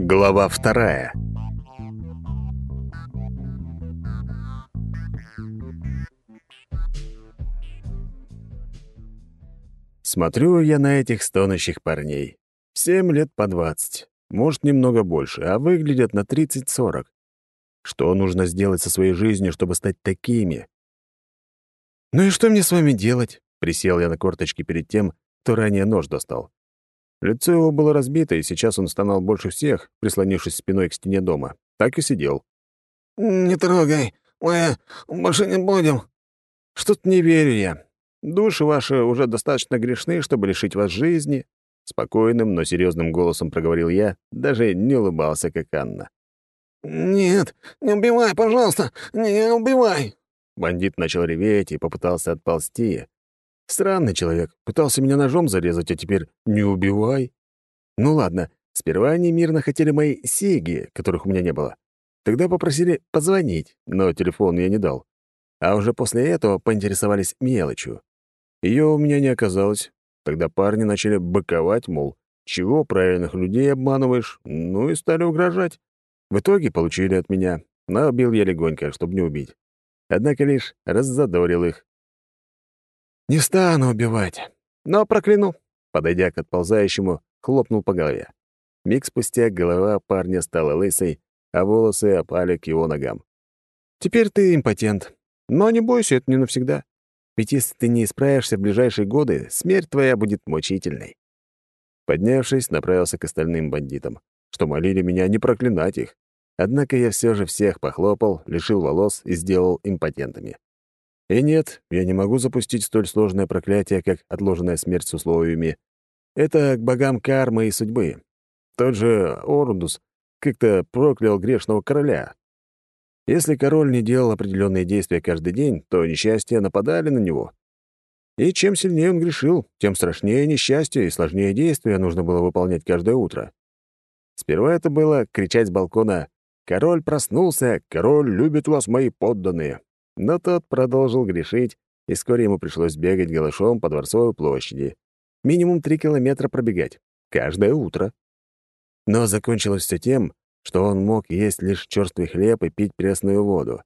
Глава вторая. Смотрю я на этих стонущих парней. Всем лет по двадцать, может, немного больше, а выглядят на тридцать-сорок. Что нужно сделать со своей жизнью, чтобы стать такими? «Ну и что мне с вами делать?» — присел я на корточки перед тем, кто ранее нож достал. Лицо его было разбито, и сейчас он стонал больше всех, прислонившись спиной к стене дома. Так и сидел. «Не трогай, мы больше не будем». «Что-то не верю я. Души ваши уже достаточно грешны, чтобы лишить вас жизни». Спокойным, но серьезным голосом проговорил я, даже не улыбался, как Анна. «Нет, не убивай, пожалуйста, не убивай!» Бандит начал реветь и попытался отползти. Странный человек, пытался меня ножом зарезать, а теперь не убивай. Ну ладно, сперва они мирно хотели мои сеги, которых у меня не было. Тогда попросили позвонить, но телефон я не дал. А уже после этого поинтересовались мелочью. Ее у меня не оказалось. Тогда парни начали быковать, мол, чего правильных людей обманываешь, ну и стали угрожать. В итоге получили от меня, но бил я легонько, чтобы не убить. Однако лишь раззадорил их. «Не стану убивать, но прокляну», — подойдя к отползающему, хлопнул по голове. Миг спустя голова парня стала лысой, а волосы опали к его ногам. «Теперь ты импотент. Но не бойся, это не навсегда. Ведь если ты не исправишься в ближайшие годы, смерть твоя будет мучительной». Поднявшись, направился к остальным бандитам, что молили меня не проклинать их. Однако я все же всех похлопал, лишил волос и сделал импотентами. И нет, я не могу запустить столь сложное проклятие, как отложенная смерть с условиями. Это к богам кармы и судьбы. Тот же Орудус как-то проклял грешного короля. Если король не делал определенные действия каждый день, то несчастья нападали на него. И чем сильнее он грешил, тем страшнее несчастье и сложнее действия нужно было выполнять каждое утро. Сперва это было кричать с балкона «Король проснулся! Король любит вас, мои подданные!» Но тот продолжил грешить, и вскоре ему пришлось бегать голышом по Дворцовой площади. Минимум три километра пробегать. Каждое утро. Но закончилось все тем, что он мог есть лишь черствый хлеб и пить пресную воду.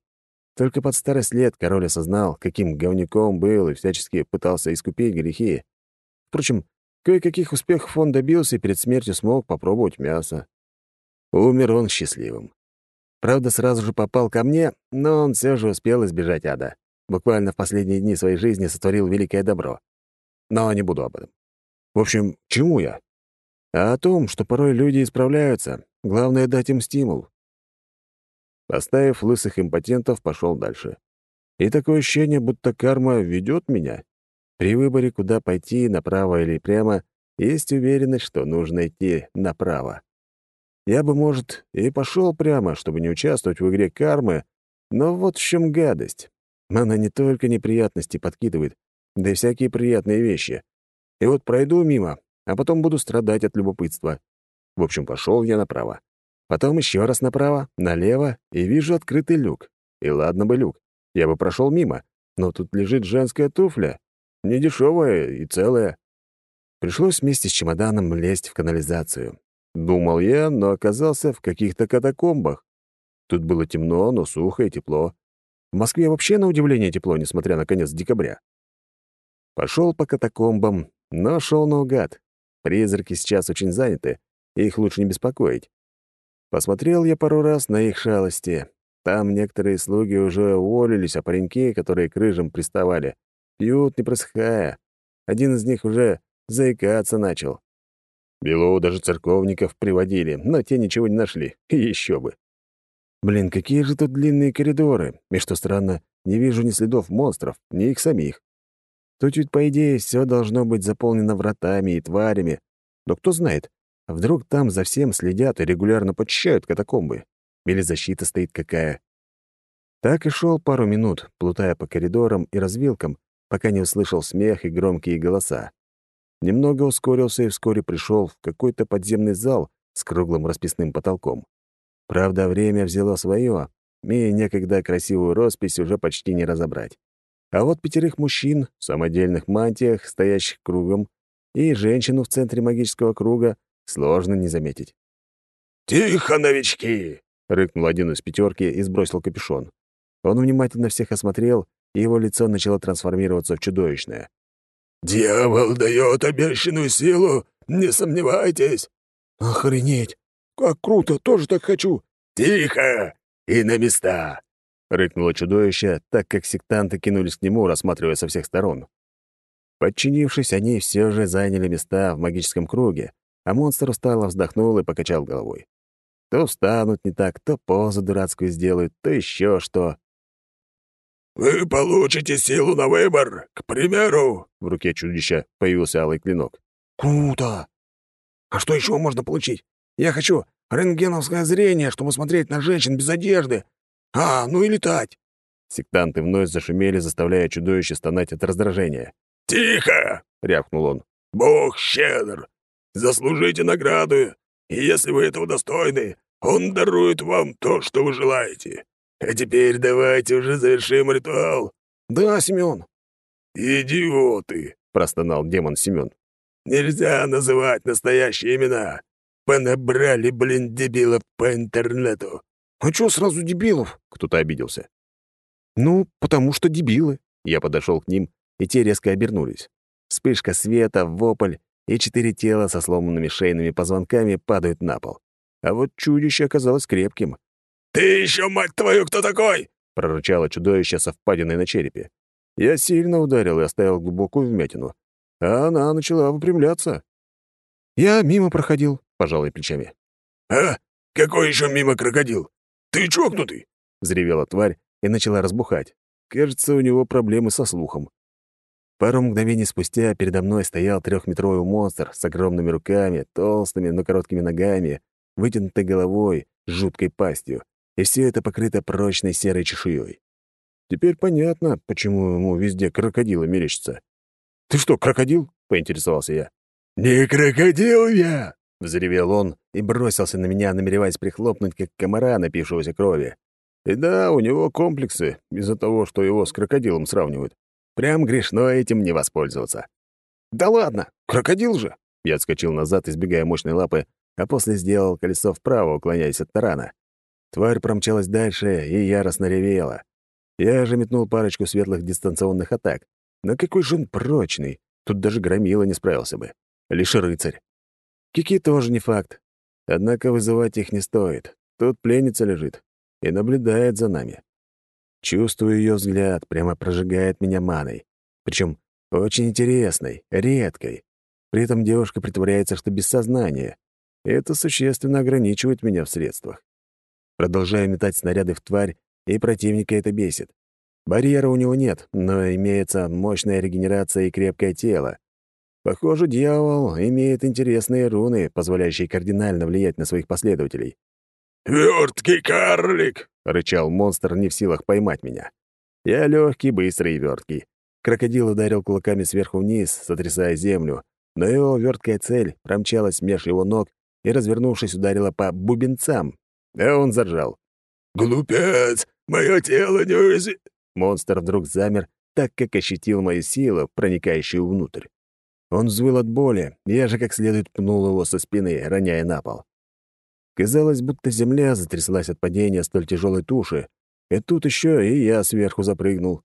Только под старость лет король осознал, каким говняком был и всячески пытался искупить грехи. Впрочем, кое-каких успехов он добился и перед смертью смог попробовать мясо. Умер он счастливым. Правда, сразу же попал ко мне, но он все же успел избежать ада. Буквально в последние дни своей жизни сотворил великое добро. Но не буду об этом. В общем, чему я? А о том, что порой люди исправляются. Главное — дать им стимул. Поставив лысых импотентов, пошел дальше. И такое ощущение, будто карма ведет меня. При выборе, куда пойти, направо или прямо, есть уверенность, что нужно идти направо. Я бы, может, и пошел прямо, чтобы не участвовать в игре кармы, но вот в чем гадость. Она не только неприятности подкидывает, да и всякие приятные вещи. И вот пройду мимо, а потом буду страдать от любопытства. В общем, пошел я направо. Потом еще раз направо, налево, и вижу открытый люк. И ладно бы люк, я бы прошел мимо, но тут лежит женская туфля, недешевая и целая. Пришлось вместе с чемоданом лезть в канализацию. Думал я, но оказался в каких-то катакомбах. Тут было темно, но сухо и тепло. В Москве вообще на удивление тепло, несмотря на конец декабря. Пошел по катакомбам, но шел наугад. Призраки сейчас очень заняты, их лучше не беспокоить. Посмотрел я пару раз на их шалости. Там некоторые слуги уже уволились, а пареньки, которые к рыжим приставали, пьют, не просыхая. Один из них уже заикаться начал. Белову даже церковников приводили, но те ничего не нашли. Еще бы. Блин, какие же тут длинные коридоры. И что странно, не вижу ни следов монстров, ни их самих. Тут ведь, по идее, все должно быть заполнено вратами и тварями. Но кто знает, вдруг там за всем следят и регулярно почищают катакомбы. Или защита стоит какая. Так и шел пару минут, плутая по коридорам и развилкам, пока не услышал смех и громкие голоса. Немного ускорился и вскоре пришел в какой-то подземный зал с круглым расписным потолком. Правда, время взяло свое, и некогда красивую роспись уже почти не разобрать. А вот пятерых мужчин в самодельных мантиях, стоящих кругом, и женщину в центре магического круга сложно не заметить. «Тихо, новички!» — рыкнул один из пятерки и сбросил капюшон. Он внимательно всех осмотрел, и его лицо начало трансформироваться в чудовищное. «Дьявол дает обещанную силу, не сомневайтесь!» «Охренеть! Как круто! Тоже так хочу!» «Тихо! И на места!» — рыкнуло чудовище, так как сектанты кинулись к нему, рассматривая со всех сторон. Подчинившись, они все же заняли места в магическом круге, а монстр устало вздохнул и покачал головой. То встанут не так, то позу дурацкую сделают, то еще что. «Вы получите силу на выбор, к примеру!» В руке чудища появился алый клинок. «Круто! А что еще можно получить? Я хочу рентгеновское зрение, чтобы смотреть на женщин без одежды. А, ну и летать!» Сектанты вновь зашумели, заставляя чудовище стонать от раздражения. «Тихо!» — рявкнул он. «Бог щедр! Заслужите награду, и если вы этого достойны, он дарует вам то, что вы желаете. А теперь давайте уже завершим ритуал». «Да, Семён». «Идиоты!» — простонал демон Семён. «Нельзя называть настоящие имена. Понабрали, блин, дебилов по интернету». «А чё сразу дебилов?» — кто-то обиделся. «Ну, потому что дебилы». Я подошел к ним, и те резко обернулись. Вспышка света, вопль, и четыре тела со сломанными шейными позвонками падают на пол. А вот чудище оказалось крепким. «Ты еще, мать твою, кто такой?» — прорычало чудовище со впадиной на черепе. Я сильно ударил и оставил глубокую вмятину. А она начала выпрямляться. «Я мимо проходил», — пожал я плечами. «А? Какой еще мимо крокодил? Ты чокнутый?» — взревела тварь и начала разбухать. Кажется, у него проблемы со слухом. Пару мгновений спустя передо мной стоял трехметровый монстр с огромными руками, толстыми, но короткими ногами, вытянутой головой, жуткой пастью, и все это покрыто прочной серой чешуей. Теперь понятно, почему ему везде крокодилы мерещатся. «Ты что, крокодил?» — поинтересовался я. «Не крокодил я!» — взревел он и бросился на меня, намереваясь прихлопнуть, как комара, напившегося крови. И да, у него комплексы из-за того, что его с крокодилом сравнивают. Прям грешно этим не воспользоваться. «Да ладно! Крокодил же!» Я отскочил назад, избегая мощной лапы, а после сделал колесо вправо, уклоняясь от тарана. Тварь промчалась дальше и яростно ревела. Я же метнул парочку светлых дистанционных атак. Но какой же он прочный! Тут даже громила не справился бы. Лишь рыцарь. Кики тоже не факт. Однако вызывать их не стоит. Тут пленница лежит и наблюдает за нами. Чувствую ее взгляд, прямо прожигает меня маной. Причем очень интересной, редкой. При этом девушка притворяется, что без сознания. Это существенно ограничивает меня в средствах. Продолжаю метать снаряды в тварь, и противника это бесит. Барьера у него нет, но имеется мощная регенерация и крепкое тело. Похоже, дьявол имеет интересные руны, позволяющие кардинально влиять на своих последователей. «Верткий карлик!» — рычал монстр, не в силах поймать меня. Я легкий, быстрый и верткий. Крокодил ударил кулаками сверху вниз, сотрясая землю, но его верткая цель промчалась меж его ног и, развернувшись, ударила по бубенцам. А он заржал. «Глупец! Мое тело не уязвит!» Монстр вдруг замер, так как ощутил мою силу, проникающую внутрь. Он взвыл от боли, я же как следует пнул его со спины, роняя на пол. Казалось, будто земля затряслась от падения столь тяжелой туши, и тут еще и я сверху запрыгнул.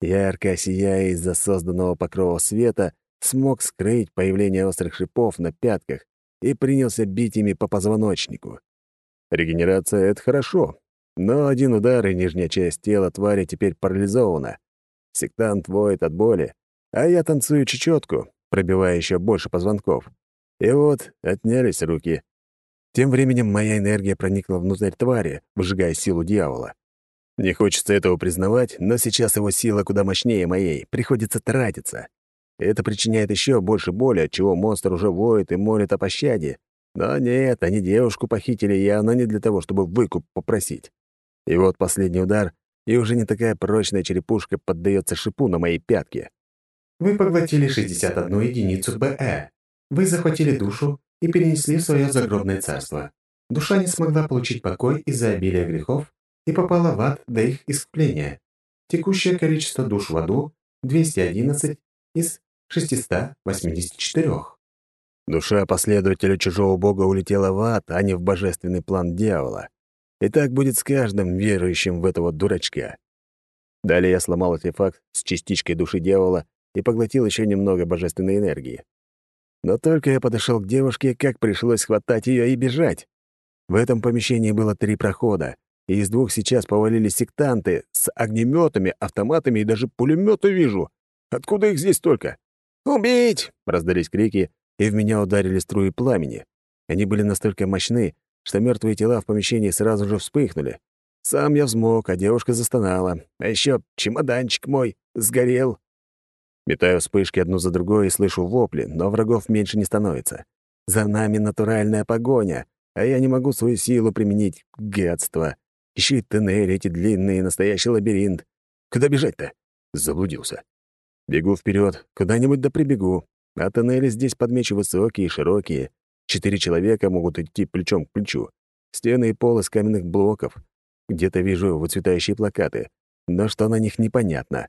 Ярко сияя из-за созданного покрова света, смог скрыть появление острых шипов на пятках и принялся бить ими по позвоночнику. Регенерация — это хорошо, но один удар, и нижняя часть тела твари теперь парализована. Сектант воет от боли, а я танцую чечетку, пробивая еще больше позвонков. И вот отнялись руки, тем временем моя энергия проникла внутрь твари, выжигая силу дьявола. Не хочется этого признавать, но сейчас его сила куда мощнее моей, приходится тратиться. Это причиняет еще больше боли, от чего монстр уже воет и молит о пощаде. Но нет, они девушку похитили явно не для того, чтобы выкуп попросить. И вот последний удар, и уже не такая прочная черепушка поддается шипу на моей пятке. Вы поглотили 61 единицу БЭ. Вы захватили душу и перенесли в свое загробное царство. Душа не смогла получить покой из-за обилия грехов и попала в ад до их искупления. Текущее количество душ в аду – 211 из 684. Душа последователя чужого бога улетела в ад, а не в божественный план дьявола. И так будет с каждым верующим в этого дурачка. Далее я сломал артефакт с частичкой души дьявола и поглотил еще немного божественной энергии. Но только я подошел к девушке, как пришлось хватать ее и бежать. В этом помещении было три прохода, и из двух сейчас повалились сектанты с огнеметами, автоматами и даже пулеметы вижу. Откуда их здесь столько? «Убить!» — раздались крики, и в меня ударили струи пламени. Они были настолько мощны, что мертвые тела в помещении сразу же вспыхнули. Сам я взмок, а девушка застонала. А еще чемоданчик мой сгорел. Метаю вспышки одну за другой и слышу вопли, но врагов меньше не становится. За нами натуральная погоня, а я не могу свою силу применить. Гадство. Еще и тоннели эти длинные, настоящий лабиринт. Куда бежать-то? Заблудился. Бегу вперед, куда-нибудь да прибегу. А тоннели здесь под высокие и широкие. Четыре человека могут идти плечом к плечу. Стены и пол из каменных блоков. Где-то вижу выцветающие плакаты, но что на них непонятно.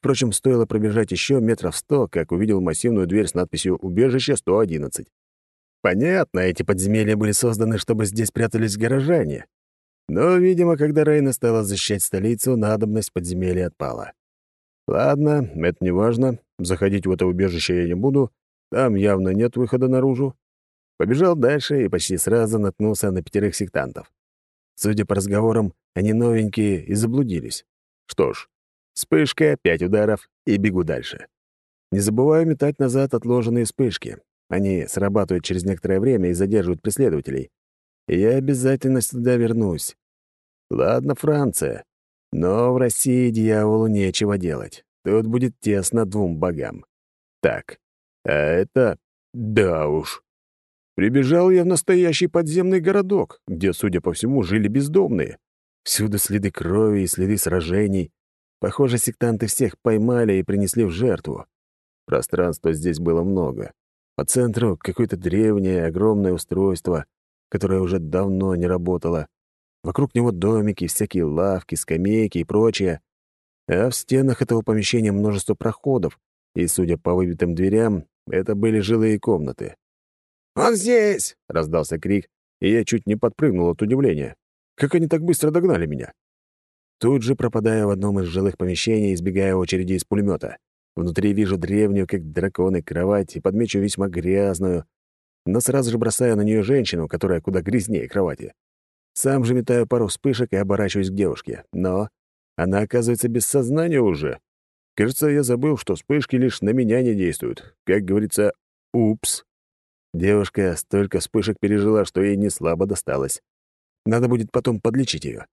Впрочем, стоило пробежать еще метров сто, как увидел массивную дверь с надписью «Убежище 111». Понятно, эти подземелья были созданы, чтобы здесь прятались горожане. Но, видимо, когда Рейна стала защищать столицу, надобность подземелья отпала. Ладно, это не важно. Заходить в это убежище я не буду. Там явно нет выхода наружу. Побежал дальше и почти сразу наткнулся на пятерых сектантов. Судя по разговорам, они новенькие и заблудились. Что ж, вспышка, пять ударов и бегу дальше. Не забываю метать назад отложенные вспышки. Они срабатывают через некоторое время и задерживают преследователей. И я обязательно сюда вернусь. Ладно, Франция. Но в России дьяволу нечего делать. Тут будет тесно двум богам. Так, а это... Да уж. Прибежал я в настоящий подземный городок, где, судя по всему, жили бездомные. Всюду следы крови и следы сражений. Похоже, сектанты всех поймали и принесли в жертву. Пространства здесь было много. По центру какое-то древнее, огромное устройство, которое уже давно не работало. Вокруг него домики, всякие лавки, скамейки и прочее. А в стенах этого помещения множество проходов, и, судя по выбитым дверям, это были жилые комнаты. «Он здесь!» — раздался крик, и я чуть не подпрыгнул от удивления. Как они так быстро догнали меня? Тут же пропадаю в одном из жилых помещений, избегая очереди из пулемета. Внутри вижу древнюю, как драконы, кровать и подмечу весьма грязную, но сразу же бросаю на нее женщину, которая куда грязнее кровати. Сам же метаю пару вспышек и оборачиваюсь к девушке. Но она оказывается без сознания уже. Кажется, я забыл, что вспышки лишь на меня не действуют. Как говорится, упс. Девушка столько вспышек пережила, что ей не слабо досталось. Надо будет потом подлечить ее.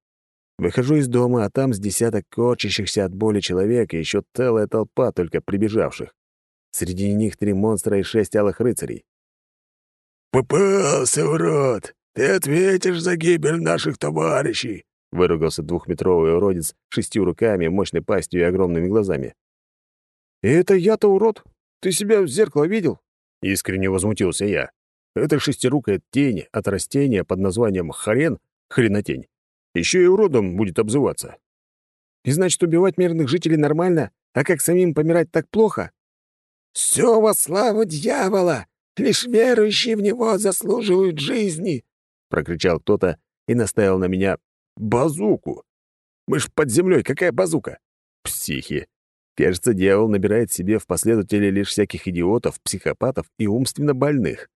Выхожу из дома, а там с десяток корчащихся от боли человек и еще целая толпа только прибежавших. Среди них три монстра и шесть алых рыцарей. «Попался, урод! Ты ответишь за гибель наших товарищей!» — выругался двухметровый уродец шестью руками, мощной пастью и огромными глазами. «И это я-то урод? Ты себя в зеркало видел?» — искренне возмутился я. «Это шестирукая тень от растения под названием хрен, хренотень. Еще и уродом будет обзываться. И значит, убивать мирных жителей нормально, а как самим помирать так плохо?» «Все во славу дьявола! Лишь верующие в него заслуживают жизни!» — прокричал кто-то и наставил на меня базуку. «Мы ж под землей, какая базука?» Психи. Кажется, дьявол набирает себе в последователи лишь всяких идиотов, психопатов и умственно больных.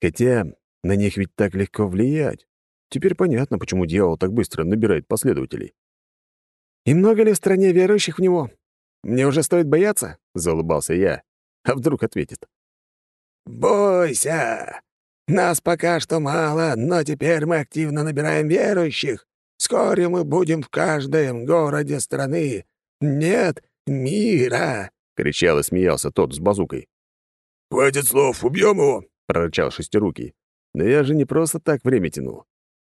Хотя на них ведь так легко влиять. Теперь понятно, почему дьявол так быстро набирает последователей. «И много ли в стране верующих в него? Мне уже стоит бояться?» — заулыбался я. А вдруг ответит. «Бойся! Нас пока что мало, но теперь мы активно набираем верующих. Вскоре мы будем в каждом городе страны. Нет мира!» — кричал и смеялся тот с базукой. «Хватит слов, убьем его!» — прорычал шестирукий. Но я же не просто так время тянул.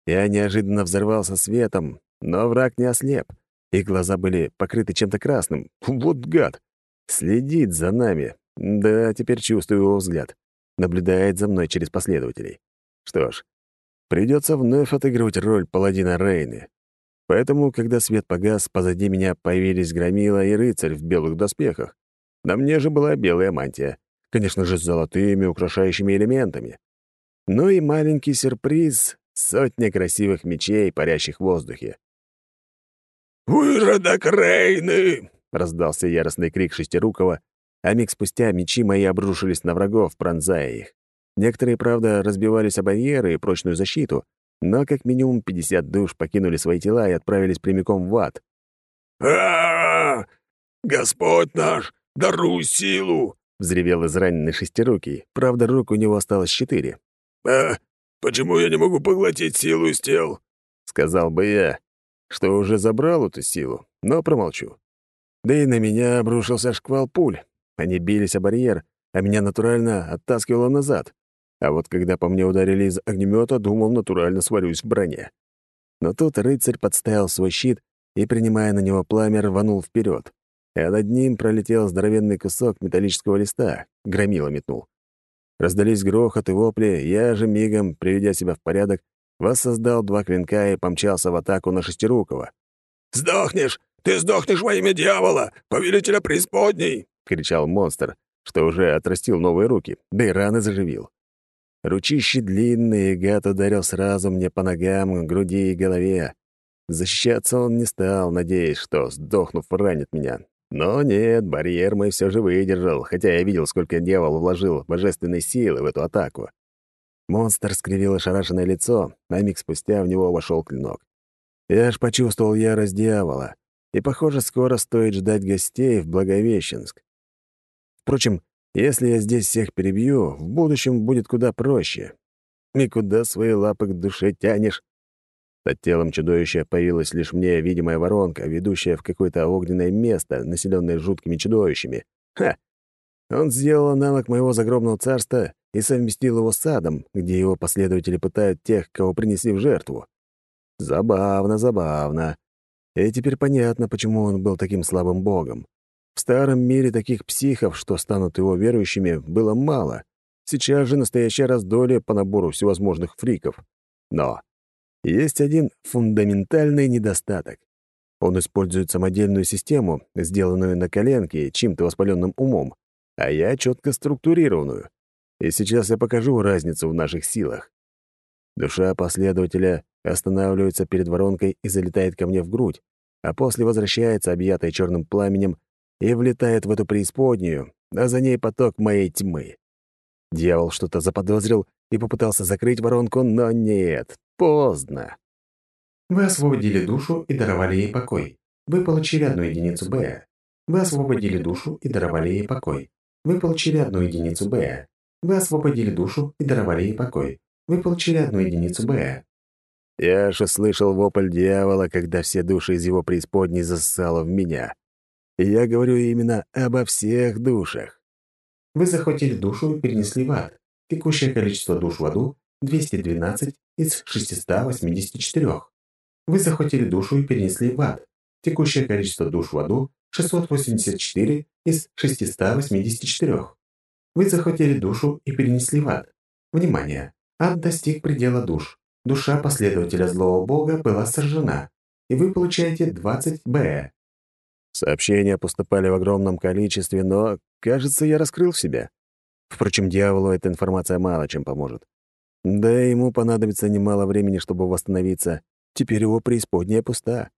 Я неожиданно взорвался светом, но враг не ослеп, и глаза были покрыты чем-то красным. Вот гад! Следит за нами. Да, теперь чувствую его взгляд наблюдает за мной через последователей. Что ж, придется вновь отыгрывать роль паладина Рейны. Поэтому, когда свет погас, позади меня появились Громила и рыцарь в белых доспехах. На мне же была белая мантия. конечно же, с золотыми украшающими элементами. Ну и маленький сюрприз — сотня красивых мечей, парящих в воздухе. «Выродок Рейны!» — раздался яростный крик Шестирукова, а миг спустя мечи мои обрушились на врагов, пронзая их. Некоторые, правда, разбивались о барьеры и прочную защиту, но как минимум 50 душ покинули свои тела и отправились прямиком в ад. а! Господь наш, даруй силу!» — взревел израненный шестирукий. Правда, рук у него осталось четыре. «А почему я не могу поглотить силу из тел?» — сказал бы я, что уже забрал эту силу, но промолчу. Да и на меня обрушился шквал пуль. Они бились о барьер, а меня натурально оттаскивало назад. А вот когда по мне ударили из огнемета, думал, натурально сварюсь в броне. Но тут рыцарь подставил свой щит и, принимая на него пламя, рванул вперед. А над ним пролетел здоровенный кусок металлического листа, громила метнул. Раздались грохот и вопли, я же мигом, приведя себя в порядок, воссоздал два клинка и помчался в атаку на Шестирукова. «Сдохнешь! Ты сдохнешь во имя дьявола, повелителя преисподней!» — кричал монстр, что уже отрастил новые руки, да и раны заживил. Ручищи длинные, гад ударил сразу мне по ногам, груди и голове. Защищаться он не стал, надеясь, что, сдохнув, ранит меня. Но нет, барьер мой все же выдержал, хотя я видел, сколько дьявол вложил божественной силы в эту атаку. Монстр скривил ошарашенное лицо, а миг спустя в него вошел клинок. Я аж почувствовал ярость дьявола, и, похоже, скоро стоит ждать гостей в Благовещенск. Впрочем, если я здесь всех перебью, в будущем будет куда проще. И куда свои лапы к душе тянешь? Над телом чудовища появилась лишь мне видимая воронка, ведущая в какое-то огненное место, населенное жуткими чудовищами. Ха! Он сделал аналог моего загробного царства и совместил его с садом, где его последователи пытают тех, кого принесли в жертву. Забавно, забавно. И теперь понятно, почему он был таким слабым богом. В старом мире таких психов, что станут его верующими, было мало. Сейчас же настоящее раздолье по набору всевозможных фриков. Но есть один фундаментальный недостаток. Он использует самодельную систему, сделанную на коленке чьим-то воспаленным умом, а я четко структурированную. И сейчас я покажу разницу в наших силах. Душа последователя останавливается перед воронкой и залетает ко мне в грудь, а после возвращается, объятая черным пламенем, и влетает в эту преисподнюю, а за ней поток моей тьмы. Дьявол что-то заподозрил и попытался закрыть воронку, но нет, Поздно. Вы освободили душу и даровали ей покой. Вы получили одну единицу Б. Вы освободили душу и даровали ей покой. Вы получили одну единицу Б. Вы освободили душу и даровали ей покой. Вы получили одну единицу Б. Я же слышал вопль дьявола, когда все души из его преисподней засало в меня. Я говорю именно обо всех душах. Вы захватили душу и перенесли в ад. Текущее количество душ в аду 212 из 684. Вы захватили душу и перенесли в ад. Текущее количество душ в аду 684 из 684. Вы захватили душу и перенесли в ад. Внимание! Ад достиг предела душ. Душа последователя злого бога была сожжена, и вы получаете 20 Б. Сообщения поступали в огромном количестве, но, кажется, я раскрыл себя. Впрочем, дьяволу эта информация мало чем поможет. Да и ему понадобится немало времени, чтобы восстановиться. Теперь его преисподняя пуста.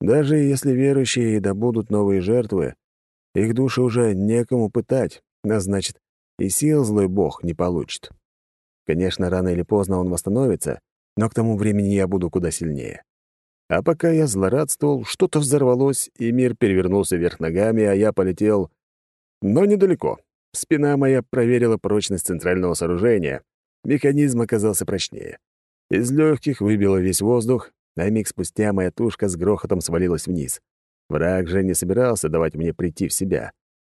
Даже если верующие и добудут новые жертвы, их души уже некому пытать, а значит, и сил злой бог не получит. Конечно, рано или поздно он восстановится, но к тому времени я буду куда сильнее. А пока я злорадствовал, что-то взорвалось, и мир перевернулся вверх ногами, а я полетел... Но недалеко. Спина моя проверила прочность центрального сооружения, Механизм оказался прочнее. Из легких выбило весь воздух, а миг спустя моя тушка с грохотом свалилась вниз. Враг же не собирался давать мне прийти в себя.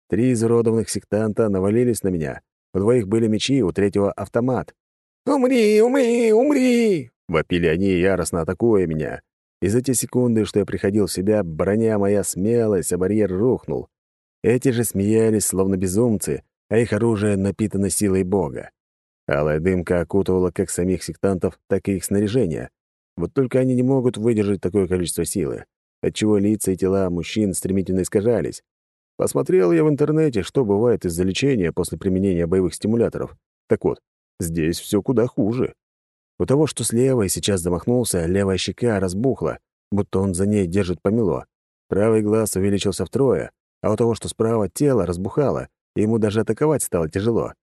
Три изуродованных сектанта навалились на меня. У двоих были мечи, у третьего — автомат. «Умри, умри, умри!» — вопили они, яростно атакуя меня. И за те секунды, что я приходил в себя, броня моя смелась, а барьер рухнул. Эти же смеялись, словно безумцы, а их оружие напитано силой Бога. Алая дымка окутывала как самих сектантов, так и их снаряжение. Вот только они не могут выдержать такое количество силы, отчего лица и тела мужчин стремительно искажались. Посмотрел я в интернете, что бывает из-за лечения после применения боевых стимуляторов. Так вот, здесь все куда хуже. У того, что слева и сейчас замахнулся, левая щека разбухла, будто он за ней держит помело. Правый глаз увеличился втрое, а у того, что справа, тело разбухало, и ему даже атаковать стало тяжело.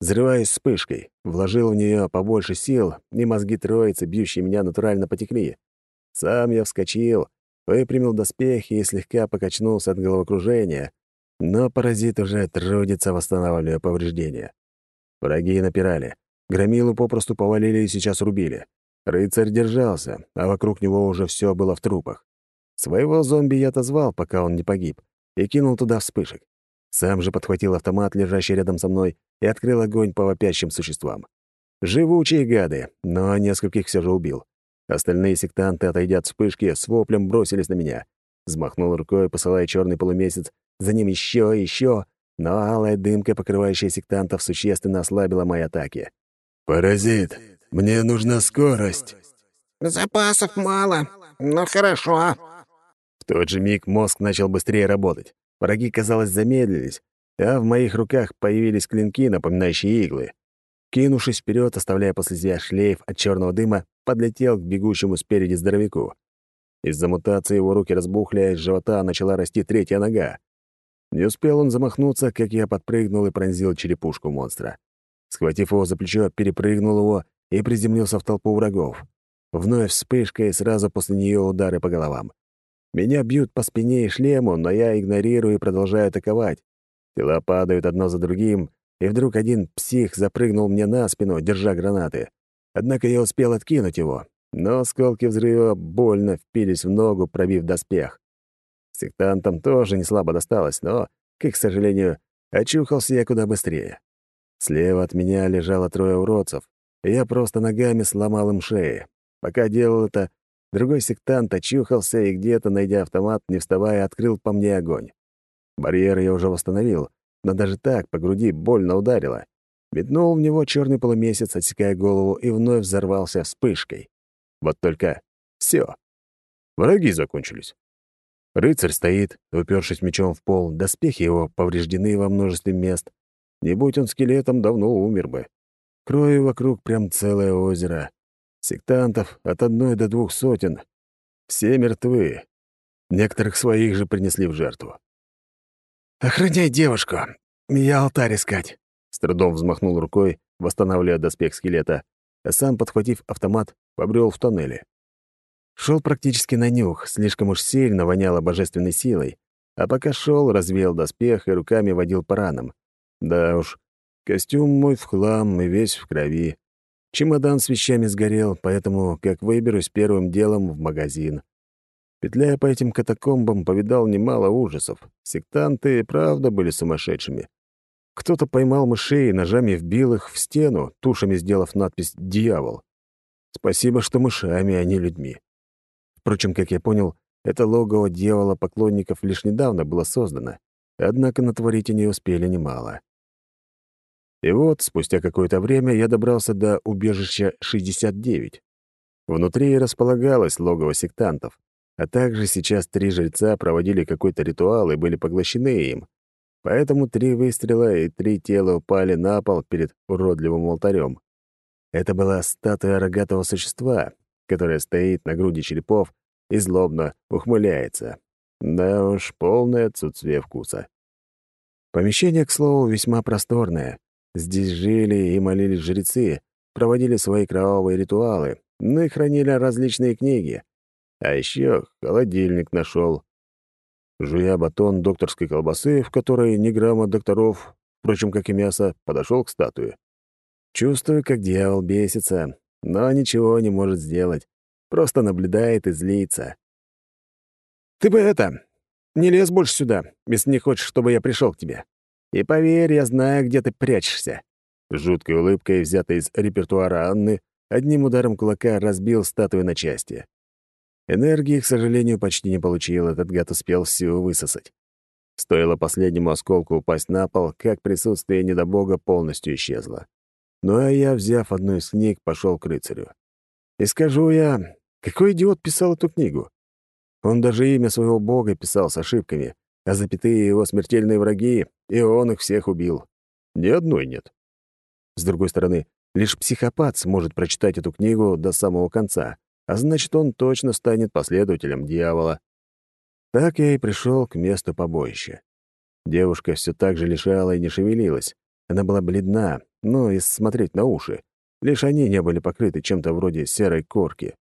Взрываясь вспышкой, вложил в нее побольше сил, и мозги троицы, бьющие меня, натурально потекли. Сам я вскочил, выпрямил доспехи и слегка покачнулся от головокружения, но паразит уже трудится, восстанавливая повреждения. Враги напирали. Громилу попросту повалили и сейчас рубили. Рыцарь держался, а вокруг него уже все было в трупах. Своего зомби я отозвал, пока он не погиб, и кинул туда вспышек. Сам же подхватил автомат, лежащий рядом со мной, и открыл огонь по вопящим существам. Живучие гады, но нескольких все же убил. Остальные сектанты, отойдя от вспышки, с воплем бросились на меня. Взмахнул рукой, посылая черный полумесяц, за ним еще и еще, но алая дымка, покрывающая сектантов, существенно ослабила мои атаки. «Паразит, мне нужна скорость!» «Запасов мало, но хорошо!» В тот же миг мозг начал быстрее работать. Враги, казалось, замедлились, а в моих руках появились клинки, напоминающие иглы. Кинувшись вперед, оставляя после себя шлейф от черного дыма, подлетел к бегущему спереди здоровяку. Из-за мутации его руки разбухли, а из живота начала расти третья нога. Не успел он замахнуться, как я подпрыгнул и пронзил черепушку монстра. Схватив его за плечо, перепрыгнул его и приземлился в толпу врагов. Вновь вспышка и сразу после нее удары по головам. Меня бьют по спине и шлему, но я игнорирую и продолжаю атаковать. Тела падают одно за другим, и вдруг один псих запрыгнул мне на спину, держа гранаты. Однако я успел откинуть его, но осколки взрыва больно впились в ногу, пробив доспех. Сектантам тоже не слабо досталось, но, к их сожалению, очухался я куда быстрее. Слева от меня лежало трое уродцев, и я просто ногами сломал им шеи. Пока делал это, другой сектант очухался и где-то, найдя автомат, не вставая, открыл по мне огонь. Барьер я уже восстановил, но даже так по груди больно ударило. Метнул в него черный полумесяц, отсекая голову, и вновь взорвался вспышкой. Вот только все. Враги закончились. Рыцарь стоит, упершись мечом в пол, доспехи его повреждены во множестве мест. Не будь он скелетом, давно умер бы. Крови вокруг прям целое озеро. Сектантов от одной до двух сотен. Все мертвы. Некоторых своих же принесли в жертву. «Охраняй девушку! Я алтарь искать!» С трудом взмахнул рукой, восстанавливая доспех скелета, а сам, подхватив автомат, побрел в тоннеле. Шел практически на нюх, слишком уж сильно воняло божественной силой, а пока шел, развеял доспех и руками водил по ранам. Да уж, костюм мой в хлам и весь в крови. Чемодан с вещами сгорел, поэтому, как выберусь первым делом, в магазин. Петляя по этим катакомбам, повидал немало ужасов. Сектанты, правда, были сумасшедшими. Кто-то поймал мышей и ножами вбил их в стену, тушами сделав надпись «Дьявол». Спасибо, что мышами, а не людьми. Впрочем, как я понял, это логово дьявола-поклонников лишь недавно было создано, однако натворить они успели немало. И вот, спустя какое-то время, я добрался до убежища 69. Внутри располагалось логово сектантов, а также сейчас три жреца проводили какой-то ритуал и были поглощены им. Поэтому три выстрела и три тела упали на пол перед уродливым алтарем. Это была статуя рогатого существа, которая стоит на груди черепов и злобно ухмыляется. Да уж, полное отсутствие вкуса. Помещение, к слову, весьма просторное. Здесь жили и молились жрецы, проводили свои кровавые ритуалы, ну и хранили различные книги. А еще холодильник нашел. Жуя батон докторской колбасы, в которой ни грамма докторов, впрочем, как и мясо, подошел к статуе. Чувствую, как дьявол бесится, но ничего не может сделать. Просто наблюдает и злится. «Ты бы это... Не лез больше сюда, если не хочешь, чтобы я пришел к тебе. И поверь, я знаю, где ты прячешься». Жуткой улыбкой, взятой из репертуара Анны, одним ударом кулака разбил статую на части. Энергии, к сожалению, почти не получил, этот гад успел всю высосать. Стоило последнему осколку упасть на пол, как присутствие недобога полностью исчезло. Ну а я, взяв одну из книг, пошел к рыцарю. И скажу я, какой идиот писал эту книгу? Он даже имя своего бога писал с ошибками, а запятые его смертельные враги, и он их всех убил. Ни одной нет. С другой стороны, лишь психопат сможет прочитать эту книгу до самого конца, а значит, он точно станет последователем дьявола. Так я и пришел к месту побоища. Девушка все так же лежала и не шевелилась. Она была бледна, но если смотреть на уши, лишь они не были покрыты чем-то вроде серой корки.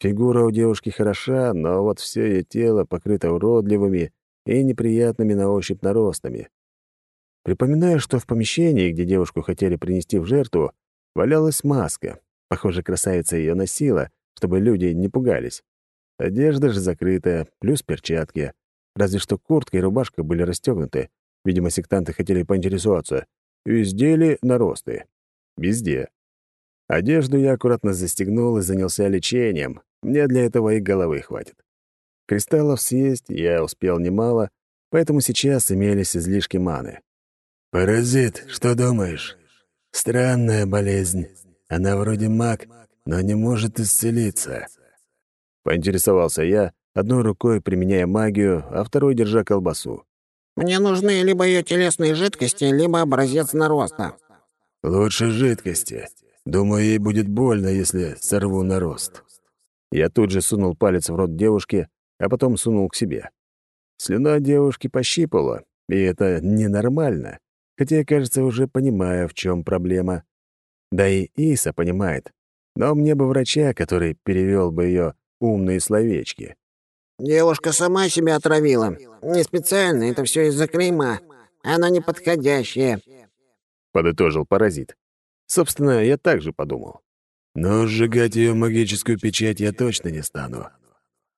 Фигура у девушки хороша, но вот все ее тело покрыто уродливыми и неприятными на ощупь наростами. Припоминаю, что в помещении, где девушку хотели принести в жертву, валялась маска. Похоже, красавица ее носила, чтобы люди не пугались. Одежда же закрытая, плюс перчатки. Разве что куртка и рубашка были расстегнуты. Видимо, сектанты хотели поинтересоваться, везде ли наросты. Везде. Одежду я аккуратно застегнул и занялся лечением. Мне для этого и головы хватит. Кристаллов съесть я успел немало, поэтому сейчас имелись излишки маны. «Паразит, что думаешь? Странная болезнь. Она вроде маг, но не может исцелиться». Поинтересовался я, одной рукой применяя магию, а второй держа колбасу. «Мне нужны либо ее телесные жидкости, либо образец нароста». «Лучше жидкости. Думаю, ей будет больно, если сорву нарост». Я тут же сунул палец в рот девушки, а потом сунул к себе. Слюна девушки пощипала, и это ненормально, хотя я, кажется, уже понимаю, в чем проблема. Да и Иса понимает, но мне бы врача, который перевел бы ее умные словечки. «Девушка сама себя отравила. Не специально, это все из-за клейма. Она неподходящая», — подытожил паразит. Собственно, я также подумал. «Но сжигать ее магическую печать я точно не стану.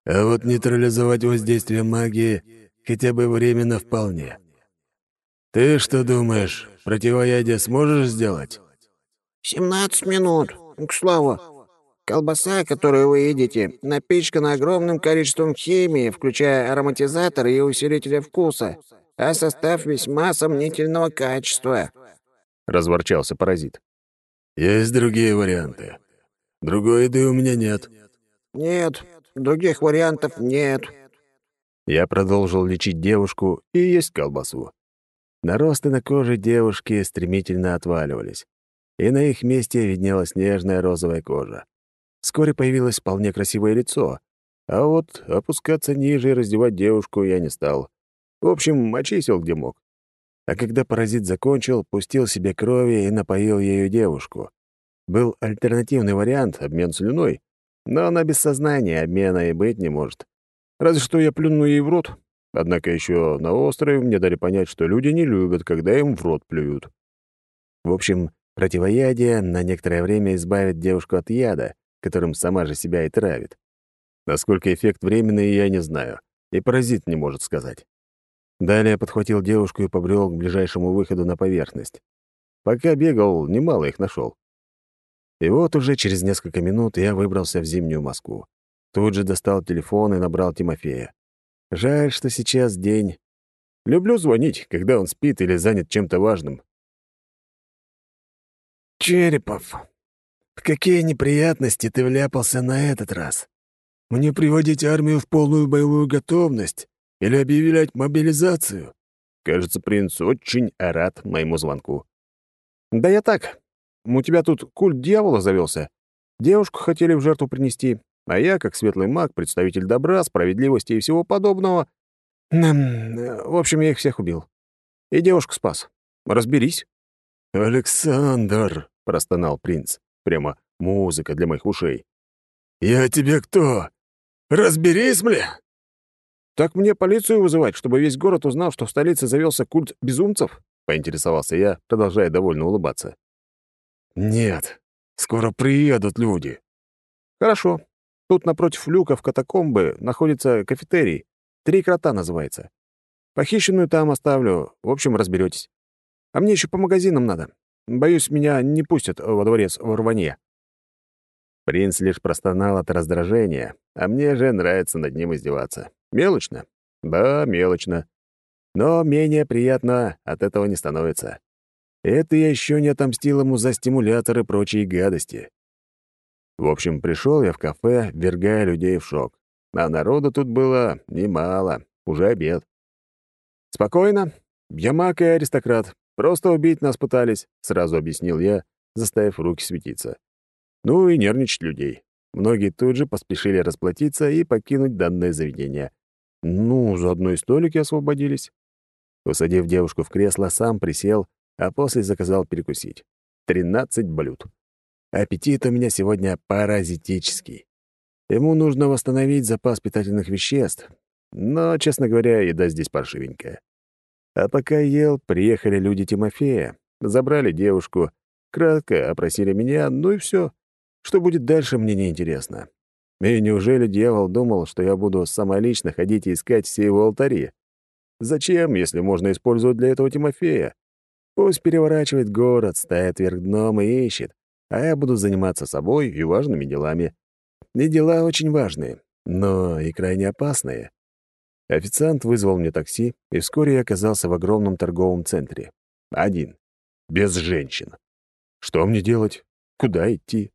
А вот нейтрализовать воздействие магии хотя бы временно вполне. Ты что думаешь, противоядие сможешь сделать?» «Семнадцать минут. К слову, Колбаса, которую вы едите, напичкана огромным количеством химии, включая ароматизатор и усилителя вкуса, а состав весьма сомнительного качества», — разворчался паразит. «Есть другие варианты. Другой еды у меня нет». «Нет, других вариантов нет». Я продолжил лечить девушку и есть колбасу. Наросты на коже девушки стремительно отваливались, и на их месте виднелась нежная розовая кожа. Вскоре появилось вполне красивое лицо, а вот опускаться ниже и раздевать девушку я не стал. В общем, очистил где мог. А когда паразит закончил, пустил себе крови и напоил ею девушку. Был альтернативный вариант — обмен слюной, но она без сознания, обмена и быть не может. Разве что я плюну ей в рот. Однако еще на острове мне дали понять, что люди не любят, когда им в рот плюют. В общем, противоядие на некоторое время избавит девушку от яда, которым сама же себя и травит. Насколько эффект временный, я не знаю, и паразит не может сказать. Далее подхватил девушку и побрел к ближайшему выходу на поверхность. Пока бегал, немало их нашел. И вот уже через несколько минут я выбрался в зимнюю Москву. Тут же достал телефон и набрал Тимофея. Жаль, что сейчас день. Люблю звонить, когда он спит или занят чем-то важным. «Черепов, в какие неприятности ты вляпался на этот раз? Мне приводить армию в полную боевую готовность или объявлять мобилизацию?» Кажется, принц очень рад моему звонку. «Да я так. У тебя тут культ дьявола завелся. Девушку хотели в жертву принести, а я, как светлый маг, представитель добра, справедливости и всего подобного... В общем, я их всех убил. И девушку спас. Разберись». «Александр», — простонал принц. Прямо музыка для моих ушей. «Я тебе кто? Разберись, бля!» «Так мне полицию вызывать, чтобы весь город узнал, что в столице завелся культ безумцев?» — поинтересовался я, продолжая довольно улыбаться. «Нет, скоро приедут люди». «Хорошо. Тут напротив люка в катакомбы находится кафетерий. Три крота называется. Похищенную там оставлю. В общем, разберетесь. А мне еще по магазинам надо. Боюсь, меня не пустят во дворец в рванье». Принц лишь простонал от раздражения, а мне же нравится над ним издеваться. Мелочно? Да, мелочно. Но менее приятно от этого не становится. Это я еще не отомстил ему за стимуляторы и прочие гадости. В общем, пришел я в кафе, вергая людей в шок. А народу тут было немало, уже обед. «Спокойно. Я маг и аристократ. Просто убить нас пытались», — сразу объяснил я, заставив руки светиться. Ну и нервничать людей. Многие тут же поспешили расплатиться и покинуть данное заведение. Ну, заодно и столики освободились. Усадив девушку в кресло, сам присел, а после заказал перекусить. Тринадцать блюд. Аппетит у меня сегодня паразитический. Ему нужно восстановить запас питательных веществ, но, честно говоря, еда здесь паршивенькая. А пока ел, приехали люди Тимофея, забрали девушку, кратко опросили меня, ну и все. Что будет дальше, мне не интересно. И неужели дьявол думал, что я буду самолично ходить и искать все его алтари? Зачем, если можно использовать для этого Тимофея? Пусть переворачивает город, ставит вверх дном и ищет, а я буду заниматься собой и важными делами. И дела очень важные, но и крайне опасные. Официант вызвал мне такси, и вскоре я оказался в огромном торговом центре. Один. Без женщин. Что мне делать? Куда идти?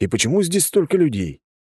И почему здесь столько людей?